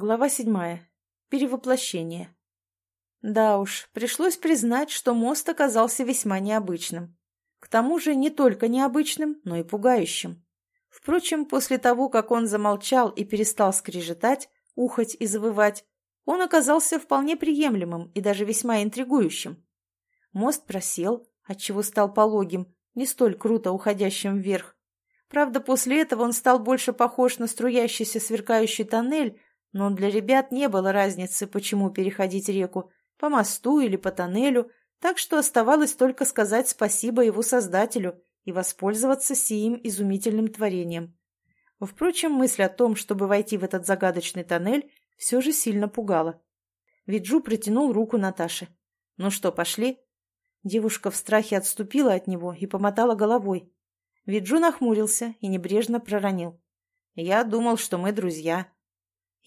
Глава седьмая. Перевоплощение. Да уж, пришлось признать, что мост оказался весьма необычным. К тому же не только необычным, но и пугающим. Впрочем, после того, как он замолчал и перестал скрежетать, ухать и завывать, он оказался вполне приемлемым и даже весьма интригующим. Мост просел, отчего стал пологим, не столь круто уходящим вверх. Правда, после этого он стал больше похож на струящийся сверкающий тоннель, но для ребят не было разницы, почему переходить реку, по мосту или по тоннелю, так что оставалось только сказать спасибо его создателю и воспользоваться сиим изумительным творением. Впрочем, мысль о том, чтобы войти в этот загадочный тоннель, все же сильно пугала. Виджу протянул руку Наташе. «Ну что, пошли?» Девушка в страхе отступила от него и помотала головой. Виджу нахмурился и небрежно проронил. «Я думал, что мы друзья».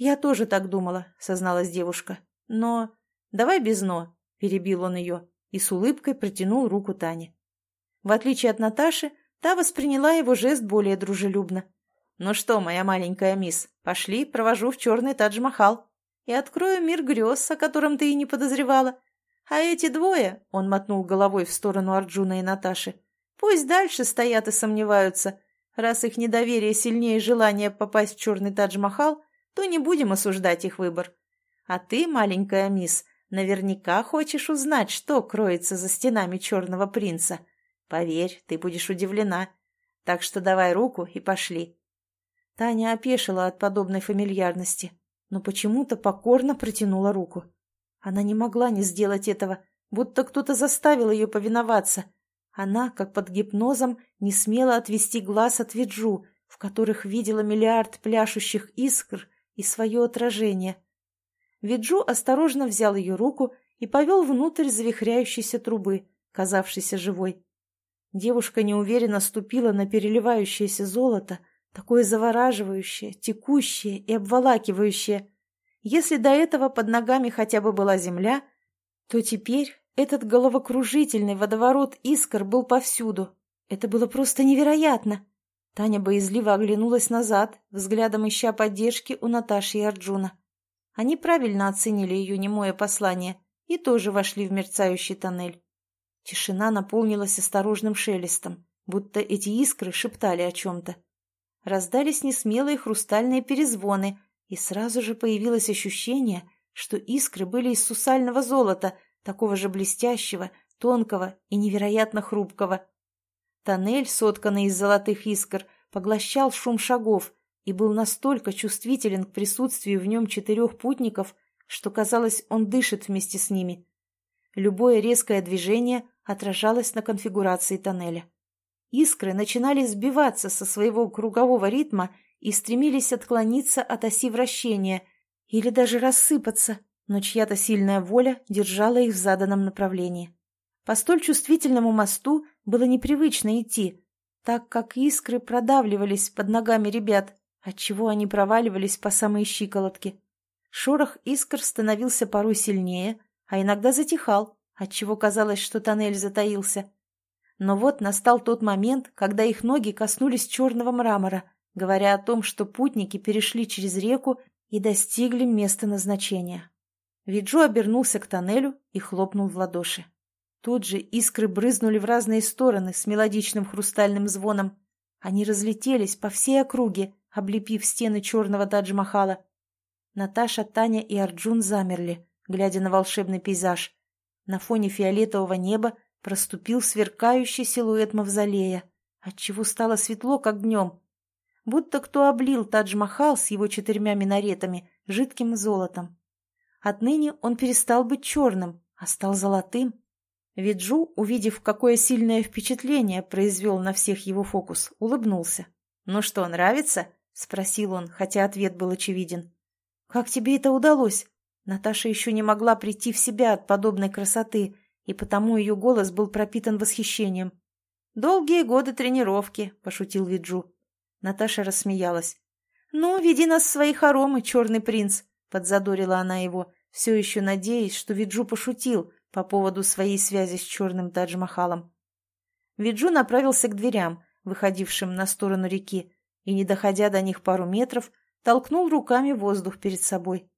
«Я тоже так думала», — созналась девушка. «Но...» «Давай без «но», — перебил он ее и с улыбкой протянул руку Тане. В отличие от Наташи, та восприняла его жест более дружелюбно. «Ну что, моя маленькая мисс, пошли, провожу в черный Тадж-Махал и открою мир грез, о котором ты и не подозревала. А эти двое, — он мотнул головой в сторону Арджуна и Наташи, — пусть дальше стоят и сомневаются. Раз их недоверие сильнее желания попасть в черный Тадж-Махал, то не будем осуждать их выбор. А ты, маленькая мисс, наверняка хочешь узнать, что кроется за стенами черного принца. Поверь, ты будешь удивлена. Так что давай руку и пошли. Таня опешила от подобной фамильярности, но почему-то покорно протянула руку. Она не могла не сделать этого, будто кто-то заставил ее повиноваться. Она, как под гипнозом, не смела отвести глаз от Виджу, в которых видела миллиард пляшущих искр и свое отражение. Виджу осторожно взял ее руку и повел внутрь завихряющейся трубы, казавшейся живой. Девушка неуверенно ступила на переливающееся золото, такое завораживающее, текущее и обволакивающее. Если до этого под ногами хотя бы была земля, то теперь этот головокружительный водоворот искр был повсюду. Это было просто невероятно. Таня боязливо оглянулась назад, взглядом ища поддержки у Наташи и Арджуна. Они правильно оценили ее немое послание и тоже вошли в мерцающий тоннель. Тишина наполнилась осторожным шелестом, будто эти искры шептали о чем-то. Раздались несмелые хрустальные перезвоны, и сразу же появилось ощущение, что искры были из сусального золота, такого же блестящего, тонкого и невероятно хрупкого. Тоннель, сотканный из золотых искр, поглощал шум шагов и был настолько чувствителен к присутствию в нем четырех путников, что, казалось, он дышит вместе с ними. Любое резкое движение отражалось на конфигурации тоннеля. Искры начинали сбиваться со своего кругового ритма и стремились отклониться от оси вращения или даже рассыпаться, но чья-то сильная воля держала их в заданном направлении. По столь чувствительному мосту было непривычно идти, так как искры продавливались под ногами ребят, отчего они проваливались по самой щиколотке. Шорох искр становился порой сильнее, а иногда затихал, отчего казалось, что тоннель затаился. Но вот настал тот момент, когда их ноги коснулись черного мрамора, говоря о том, что путники перешли через реку и достигли места назначения. Виджо обернулся к тоннелю и хлопнул в ладоши. Тут же искры брызнули в разные стороны с мелодичным хрустальным звоном. Они разлетелись по всей округе, облепив стены черного Тадж-Махала. Наташа, Таня и Арджун замерли, глядя на волшебный пейзаж. На фоне фиолетового неба проступил сверкающий силуэт мавзолея, отчего стало светло, как днем. Будто кто облил Тадж-Махал с его четырьмя минаретами жидким золотом. Отныне он перестал быть черным, а стал золотым. Виджу, увидев, какое сильное впечатление произвел на всех его фокус, улыбнулся. «Ну что, нравится?» — спросил он, хотя ответ был очевиден. «Как тебе это удалось?» Наташа еще не могла прийти в себя от подобной красоты, и потому ее голос был пропитан восхищением. «Долгие годы тренировки», — пошутил Виджу. Наташа рассмеялась. «Ну, веди нас в свои хоромы, черный принц», — подзадорила она его, все еще надеясь, что Виджу пошутил по поводу своей связи с черным Тадж-Махалом. Виджу направился к дверям, выходившим на сторону реки, и, не доходя до них пару метров, толкнул руками воздух перед собой.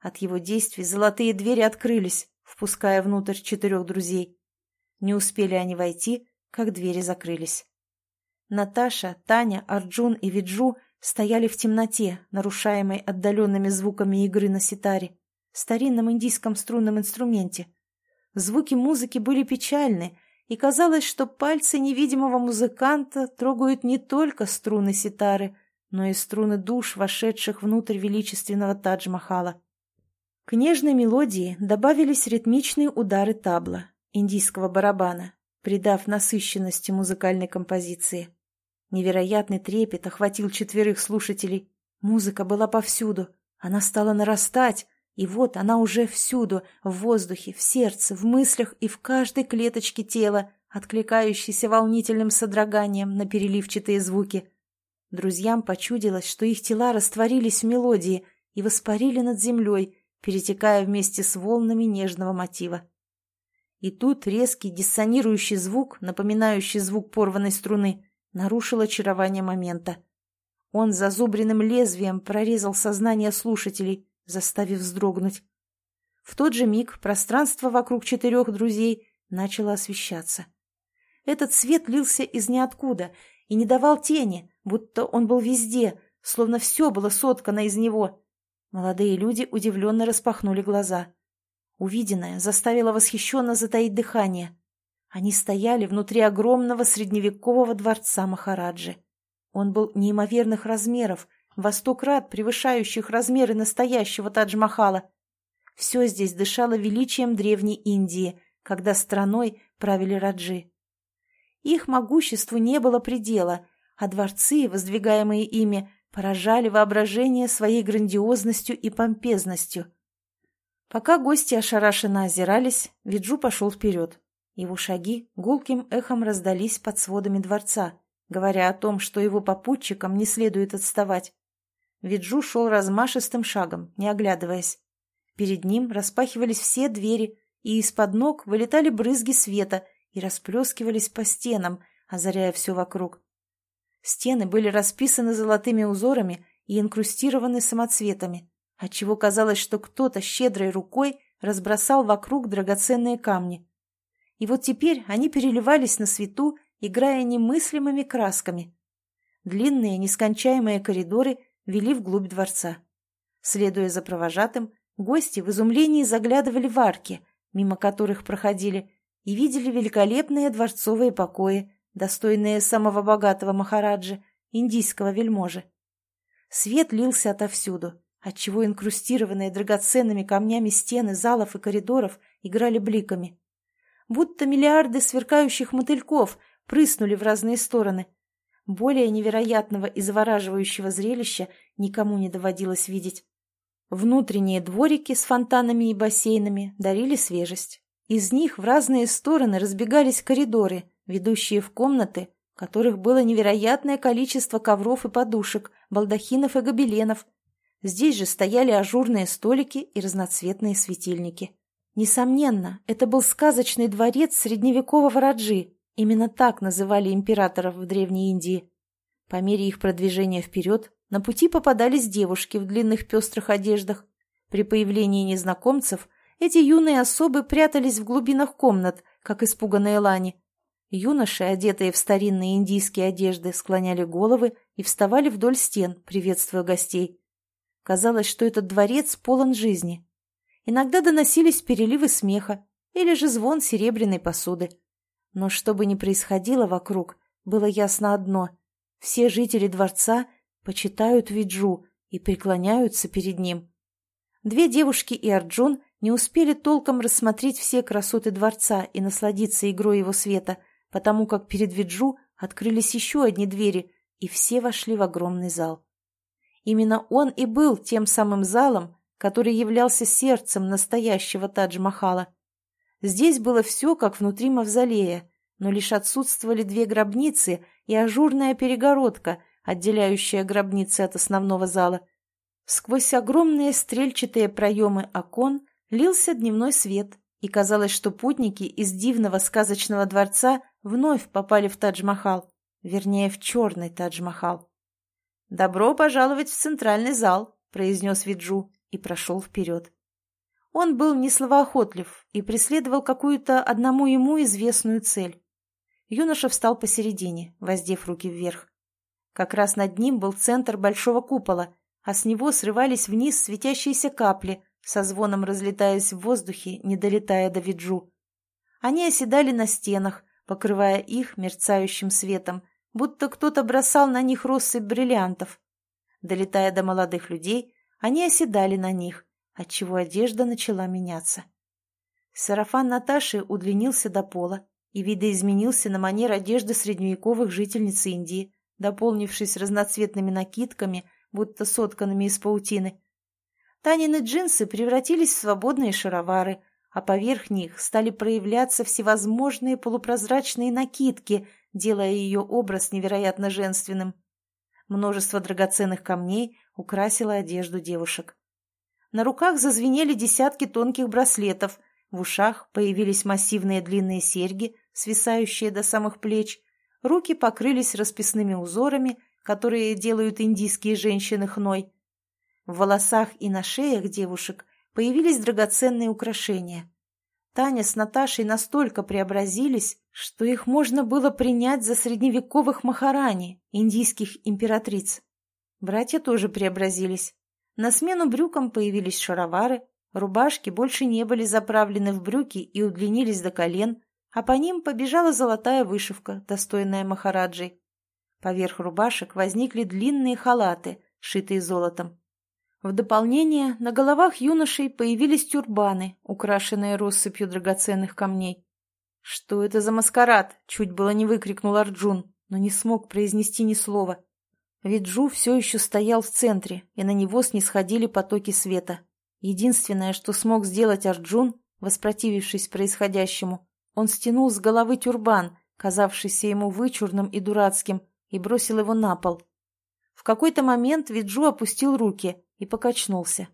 От его действий золотые двери открылись, впуская внутрь четырех друзей. Не успели они войти, как двери закрылись. Наташа, Таня, Арджун и Виджу стояли в темноте, нарушаемой отдаленными звуками игры на ситаре, старинном индийском струнном инструменте. Звуки музыки были печальны, и казалось, что пальцы невидимого музыканта трогают не только струны ситары, но и струны душ, вошедших внутрь величественного Тадж-Махала. К нежной мелодии добавились ритмичные удары табла, индийского барабана, придав насыщенности музыкальной композиции. Невероятный трепет охватил четверых слушателей. Музыка была повсюду, она стала нарастать, и вот она уже всюду, в воздухе, в сердце, в мыслях и в каждой клеточке тела, откликающейся волнительным содроганием на переливчатые звуки. Друзьям почудилось, что их тела растворились в мелодии и воспарили над землей, перетекая вместе с волнами нежного мотива. И тут резкий диссонирующий звук, напоминающий звук порванной струны, нарушил очарование момента. Он зазубренным лезвием прорезал сознание слушателей, заставив вздрогнуть. В тот же миг пространство вокруг четырех друзей начало освещаться. Этот свет лился из ниоткуда и не давал тени, будто он был везде, словно все было соткано из него. Молодые люди удивленно распахнули глаза. Увиденное заставило восхищенно затаить дыхание. Они стояли внутри огромного средневекового дворца Махараджи. Он был неимоверных размеров, во сто крат превышающих размеры настоящего Тадж-Махала. Все здесь дышало величием древней Индии, когда страной правили раджи. Их могуществу не было предела, а дворцы, воздвигаемые ими, поражали воображение своей грандиозностью и помпезностью. Пока гости ошарашенно озирались, Виджу пошел вперед. Его шаги гулким эхом раздались под сводами дворца, говоря о том, что его попутчикам не следует отставать. Виджу шел размашистым шагом, не оглядываясь. Перед ним распахивались все двери, и из-под ног вылетали брызги света и расплескивались по стенам, озаряя все вокруг. Стены были расписаны золотыми узорами и инкрустированы самоцветами, отчего казалось, что кто-то щедрой рукой разбросал вокруг драгоценные камни. И вот теперь они переливались на свету, играя немыслимыми красками. Длинные нескончаемые коридоры вели вглубь дворца. Следуя за провожатым, гости в изумлении заглядывали в арки, мимо которых проходили, и видели великолепные дворцовые покои, достойные самого богатого Махараджи, индийского вельможи. Свет лился отовсюду, отчего инкрустированные драгоценными камнями стены залов и коридоров играли бликами. Будто миллиарды сверкающих мотыльков прыснули в разные стороны, более невероятного и завораживающего зрелища никому не доводилось видеть. Внутренние дворики с фонтанами и бассейнами дарили свежесть. Из них в разные стороны разбегались коридоры, ведущие в комнаты, в которых было невероятное количество ковров и подушек, балдахинов и гобеленов. Здесь же стояли ажурные столики и разноцветные светильники. Несомненно, это был сказочный дворец средневекового Раджи, Именно так называли императоров в Древней Индии. По мере их продвижения вперед на пути попадались девушки в длинных пестрых одеждах. При появлении незнакомцев эти юные особы прятались в глубинах комнат, как испуганные лани. Юноши, одетые в старинные индийские одежды, склоняли головы и вставали вдоль стен, приветствуя гостей. Казалось, что этот дворец полон жизни. Иногда доносились переливы смеха или же звон серебряной посуды. Но что бы ни происходило вокруг, было ясно одно — все жители дворца почитают Виджу и преклоняются перед ним. Две девушки и Арджун не успели толком рассмотреть все красоты дворца и насладиться игрой его света, потому как перед Виджу открылись еще одни двери, и все вошли в огромный зал. Именно он и был тем самым залом, который являлся сердцем настоящего Тадж-Махала. Здесь было все, как внутри мавзолея, но лишь отсутствовали две гробницы и ажурная перегородка, отделяющая гробницы от основного зала. Сквозь огромные стрельчатые проемы окон лился дневной свет, и казалось, что путники из дивного сказочного дворца вновь попали в Тадж-Махал, вернее, в черный Тадж-Махал. «Добро пожаловать в центральный зал», — произнес Виджу и прошел вперед. Он был не словоохотлив и преследовал какую-то одному ему известную цель. Юноша встал посередине, воздев руки вверх. Как раз над ним был центр большого купола, а с него срывались вниз светящиеся капли, со звоном разлетаясь в воздухе, не долетая до Виджу. Они оседали на стенах, покрывая их мерцающим светом, будто кто-то бросал на них россыпь бриллиантов. Долетая до молодых людей, они оседали на них, отчего одежда начала меняться. Сарафан Наташи удлинился до пола и видоизменился на манер одежды средневековых жительниц Индии, дополнившись разноцветными накидками, будто сотканными из паутины. Танины джинсы превратились в свободные шаровары, а поверх них стали проявляться всевозможные полупрозрачные накидки, делая ее образ невероятно женственным. Множество драгоценных камней украсило одежду девушек. На руках зазвенели десятки тонких браслетов, в ушах появились массивные длинные серьги, свисающие до самых плеч, руки покрылись расписными узорами, которые делают индийские женщины хной. В волосах и на шеях девушек появились драгоценные украшения. Таня с Наташей настолько преобразились, что их можно было принять за средневековых махарани, индийских императриц. Братья тоже преобразились. На смену брюкам появились шаровары, рубашки больше не были заправлены в брюки и удлинились до колен, а по ним побежала золотая вышивка, достойная махараджей. Поверх рубашек возникли длинные халаты, шитые золотом. В дополнение на головах юношей появились тюрбаны, украшенные россыпью драгоценных камней. «Что это за маскарад?» — чуть было не выкрикнул Арджун, но не смог произнести ни слова. Виджу все еще стоял в центре, и на него снисходили потоки света. Единственное, что смог сделать Арджун, воспротивившись происходящему, он стянул с головы тюрбан, казавшийся ему вычурным и дурацким, и бросил его на пол. В какой-то момент Виджу опустил руки и покачнулся.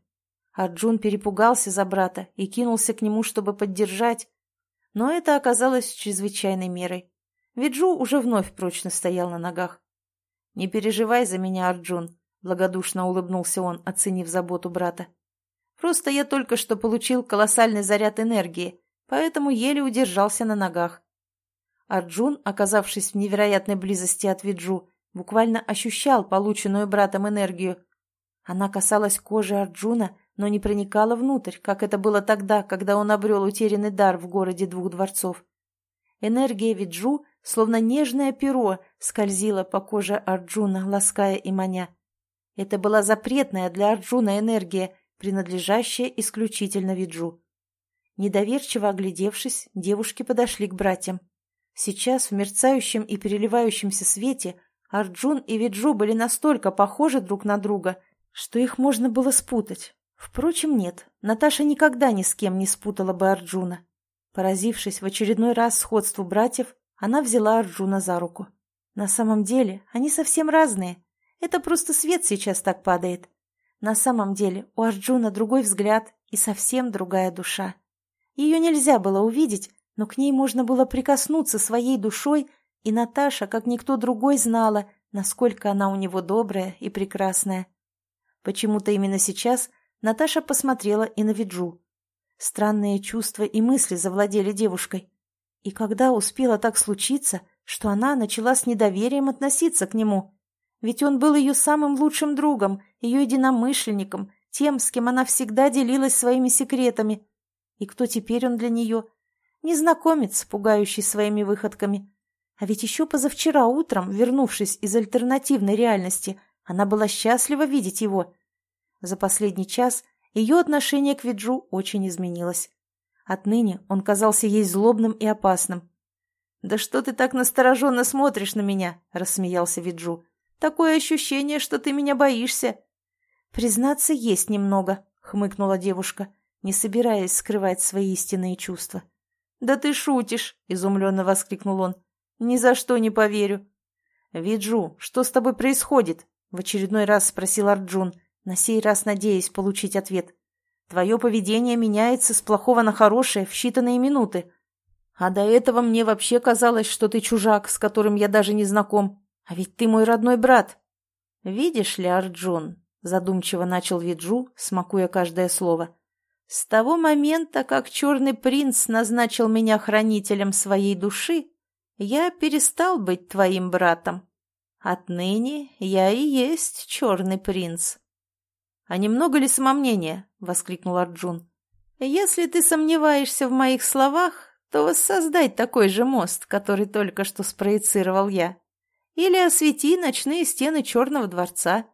Арджун перепугался за брата и кинулся к нему, чтобы поддержать, но это оказалось чрезвычайной мерой. Виджу уже вновь прочно стоял на ногах. «Не переживай за меня, Арджун», — благодушно улыбнулся он, оценив заботу брата. «Просто я только что получил колоссальный заряд энергии, поэтому еле удержался на ногах». Арджун, оказавшись в невероятной близости от Виджу, буквально ощущал полученную братом энергию. Она касалась кожи Арджуна, но не проникала внутрь, как это было тогда, когда он обрел утерянный дар в городе двух дворцов. Энергия Виджу, словно нежное перо, скользила по коже Арджуна, лаская и маня. Это была запретная для Арджуна энергия, принадлежащая исключительно Виджу. Недоверчиво оглядевшись, девушки подошли к братьям. Сейчас в мерцающем и переливающемся свете Арджун и Виджу были настолько похожи друг на друга, что их можно было спутать. Впрочем, нет, Наташа никогда ни с кем не спутала бы Арджуна. Поразившись в очередной раз сходству братьев, она взяла Арджуна за руку. На самом деле они совсем разные. Это просто свет сейчас так падает. На самом деле у Арджуна другой взгляд и совсем другая душа. Ее нельзя было увидеть, но к ней можно было прикоснуться своей душой, и Наташа, как никто другой, знала, насколько она у него добрая и прекрасная. Почему-то именно сейчас – Наташа посмотрела и на Виджу. Странные чувства и мысли завладели девушкой. И когда успело так случиться, что она начала с недоверием относиться к нему? Ведь он был ее самым лучшим другом, ее единомышленником, тем, с кем она всегда делилась своими секретами. И кто теперь он для нее? Незнакомец, пугающий своими выходками. А ведь еще позавчера утром, вернувшись из альтернативной реальности, она была счастлива видеть его. За последний час ее отношение к Виджу очень изменилось. Отныне он казался ей злобным и опасным. «Да что ты так настороженно смотришь на меня?» – рассмеялся Виджу. «Такое ощущение, что ты меня боишься». «Признаться, есть немного», – хмыкнула девушка, не собираясь скрывать свои истинные чувства. «Да ты шутишь!» – изумленно воскликнул он. «Ни за что не поверю». «Виджу, что с тобой происходит?» – в очередной раз спросил Арджун, на сей раз надеясь получить ответ. Твое поведение меняется с плохого на хорошее в считанные минуты. А до этого мне вообще казалось, что ты чужак, с которым я даже не знаком. А ведь ты мой родной брат. «Видишь ли, Арджун?» — задумчиво начал Виджу, смакуя каждое слово. «С того момента, как черный принц назначил меня хранителем своей души, я перестал быть твоим братом. Отныне я и есть черный принц». «А немного ли самомнения?» — воскликнул Арджун. «Если ты сомневаешься в моих словах, то воссоздай такой же мост, который только что спроецировал я. Или освети ночные стены Черного дворца.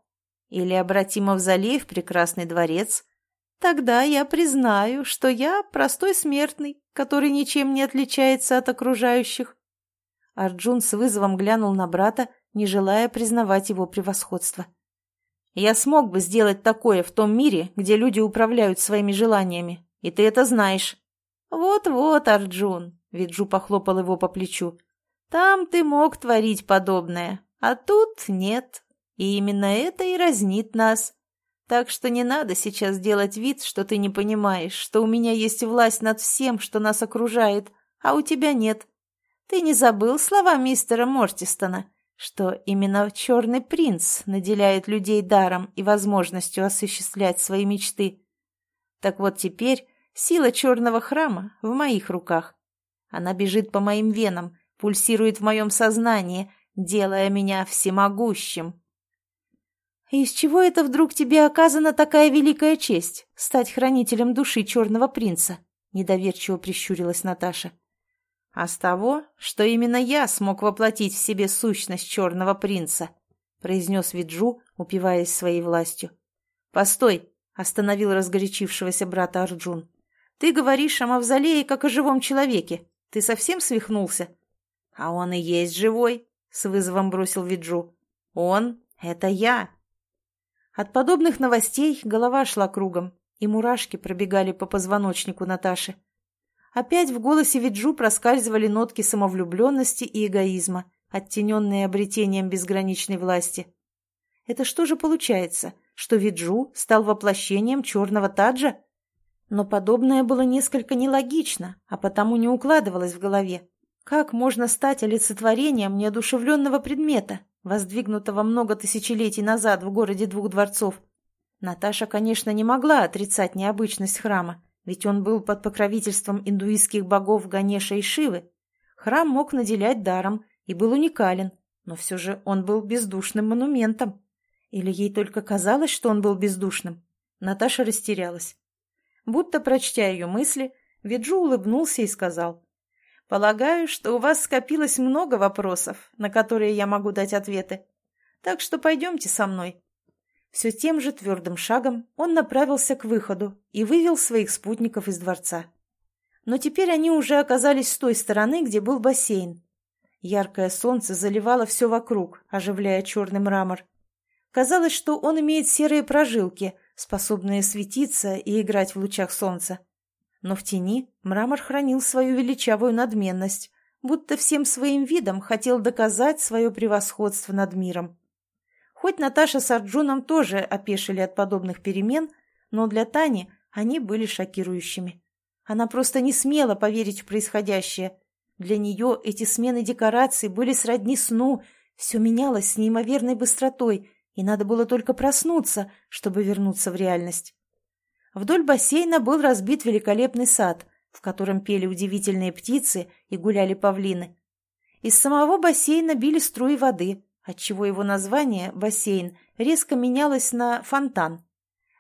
Или обрати мавзолей в прекрасный дворец. Тогда я признаю, что я простой смертный, который ничем не отличается от окружающих. Арджун с вызовом глянул на брата, не желая признавать его превосходство. «Я смог бы сделать такое в том мире, где люди управляют своими желаниями, и ты это знаешь». «Вот-вот, Арджун», — Виджу похлопал его по плечу, — «там ты мог творить подобное, а тут нет, и именно это и разнит нас. Так что не надо сейчас делать вид, что ты не понимаешь, что у меня есть власть над всем, что нас окружает, а у тебя нет. Ты не забыл слова мистера Мортистона, что именно черный принц наделяет людей даром и возможностью осуществлять свои мечты? Так вот теперь сила черного храма в моих руках. Она бежит по моим венам, пульсирует в моем сознании, делая меня всемогущим. «Из чего это вдруг тебе оказана такая великая честь — стать хранителем души черного принца?» — недоверчиво прищурилась Наташа. «А с того, что именно я смог воплотить в себе сущность черного принца», — произнес Виджу, упиваясь своей властью. «Постой!» — остановил разгорячившегося брата Арджун. «Ты говоришь о мавзолее, как о живом человеке. Ты совсем свихнулся?» «А он и есть живой», — с вызовом бросил Виджу. «Он — это я». От подобных новостей голова шла кругом, и мурашки пробегали по позвоночнику Наташи. Опять в голосе Виджу проскальзывали нотки самовлюбленности и эгоизма, оттененные обретением безграничной власти. Это что же получается, что Виджу стал воплощением черного таджа? Но подобное было несколько нелогично, а потому не укладывалось в голове. Как можно стать олицетворением неодушевленного предмета, воздвигнутого много тысячелетий назад в городе двух дворцов. Наташа, конечно, не могла отрицать необычность храма, ведь он был под покровительством индуистских богов Ганеша и Шивы. Храм мог наделять даром и был уникален, но все же он был бездушным монументом. Или ей только казалось, что он был бездушным? Наташа растерялась. Будто прочтя ее мысли, Виджу улыбнулся и сказал — Полагаю, что у вас скопилось много вопросов, на которые я могу дать ответы. Так что пойдемте со мной». Все тем же твердым шагом он направился к выходу и вывел своих спутников из дворца. Но теперь они уже оказались с той стороны, где был бассейн. Яркое солнце заливало все вокруг, оживляя черный мрамор. Казалось, что он имеет серые прожилки, способные светиться и играть в лучах солнца. Но в тени мрамор хранил свою величавую надменность, будто всем своим видом хотел доказать свое превосходство над миром. Хоть Наташа с Арджуном тоже опешили от подобных перемен, но для Тани они были шокирующими. Она просто не смела поверить в происходящее. Для нее эти смены декораций были сродни сну, все менялось с неимоверной быстротой, и надо было только проснуться, чтобы вернуться в реальность. Вдоль бассейна был разбит великолепный сад, в котором пели удивительные птицы и гуляли павлины. Из самого бассейна били струи воды, отчего его название «бассейн» резко менялось на «фонтан».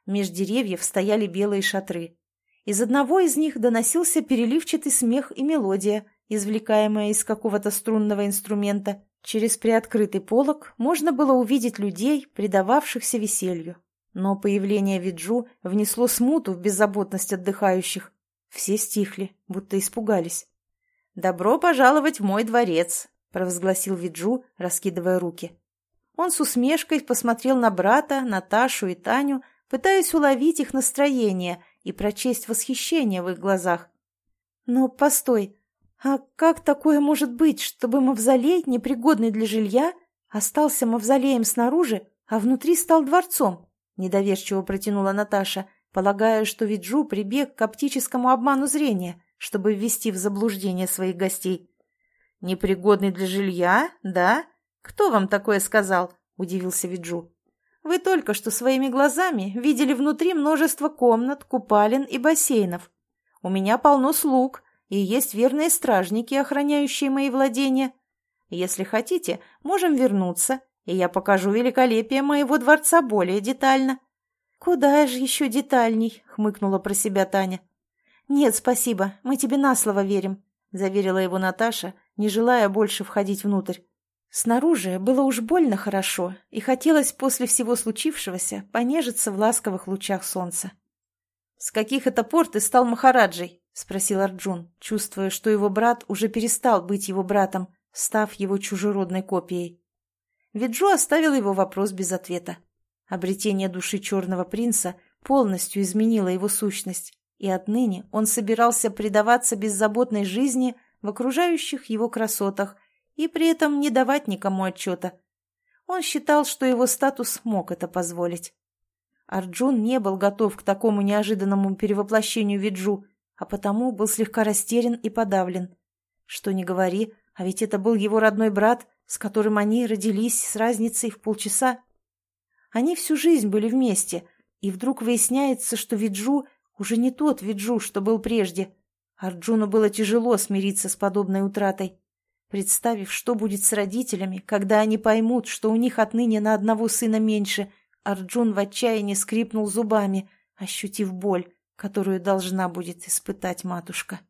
Меж деревьев стояли белые шатры. Из одного из них доносился переливчатый смех и мелодия, извлекаемая из какого-то струнного инструмента. Через приоткрытый полог можно было увидеть людей, предававшихся веселью. Но появление Виджу внесло смуту в беззаботность отдыхающих. Все стихли, будто испугались. «Добро пожаловать в мой дворец», — провозгласил Виджу, раскидывая руки. Он с усмешкой посмотрел на брата, Наташу и Таню, пытаясь уловить их настроение и прочесть восхищение в их глазах. «Но постой, а как такое может быть, чтобы мавзолей, непригодный для жилья, остался мавзолеем снаружи, а внутри стал дворцом?» Недоверчиво протянула Наташа, полагая, что Виджу прибег к оптическому обману зрения, чтобы ввести в заблуждение своих гостей. «Непригодный для жилья, да? Кто вам такое сказал?» – удивился Виджу. Вы только что своими глазами видели внутри множество комнат, купалин и бассейнов. У меня полно слуг, и есть верные стражники, охраняющие мои владения. Если хотите, можем вернуться, и я покажу великолепие моего дворца более детально». «Куда же еще детальней?» — хмыкнула про себя Таня. «Нет, спасибо, мы тебе на слово верим», — заверила его Наташа, не желая больше входить внутрь. Снаружи было уж больно хорошо, и хотелось после всего случившегося понежиться в ласковых лучах солнца. «С каких это пор ты стал Махараджей?» — спросил Арджун, чувствуя, что его брат уже перестал быть его братом, став его чужеродной копией. Виджу оставил его вопрос без ответа. Обретение души черного принца полностью изменило его сущность, и отныне он собирался предаваться беззаботной жизни в окружающих его красотах и при этом не давать никому отчета. Он считал, что его статус мог это позволить. Арджун не был готов к такому неожиданному перевоплощению Виджу, а потому был слегка растерян и подавлен. Что ни говори, а ведь это был его родной брат, с которым они родились с разницей в полчаса. Они всю жизнь были вместе, и вдруг выясняется, что Виджу уже не тот Виджу, что был прежде. Арджуну было тяжело смириться с подобной утратой. Представив, что будет с родителями, когда они поймут, что у них отныне на одного сына меньше, Арджун в отчаянии скрипнул зубами, ощутив боль, которую должна будет испытать матушка.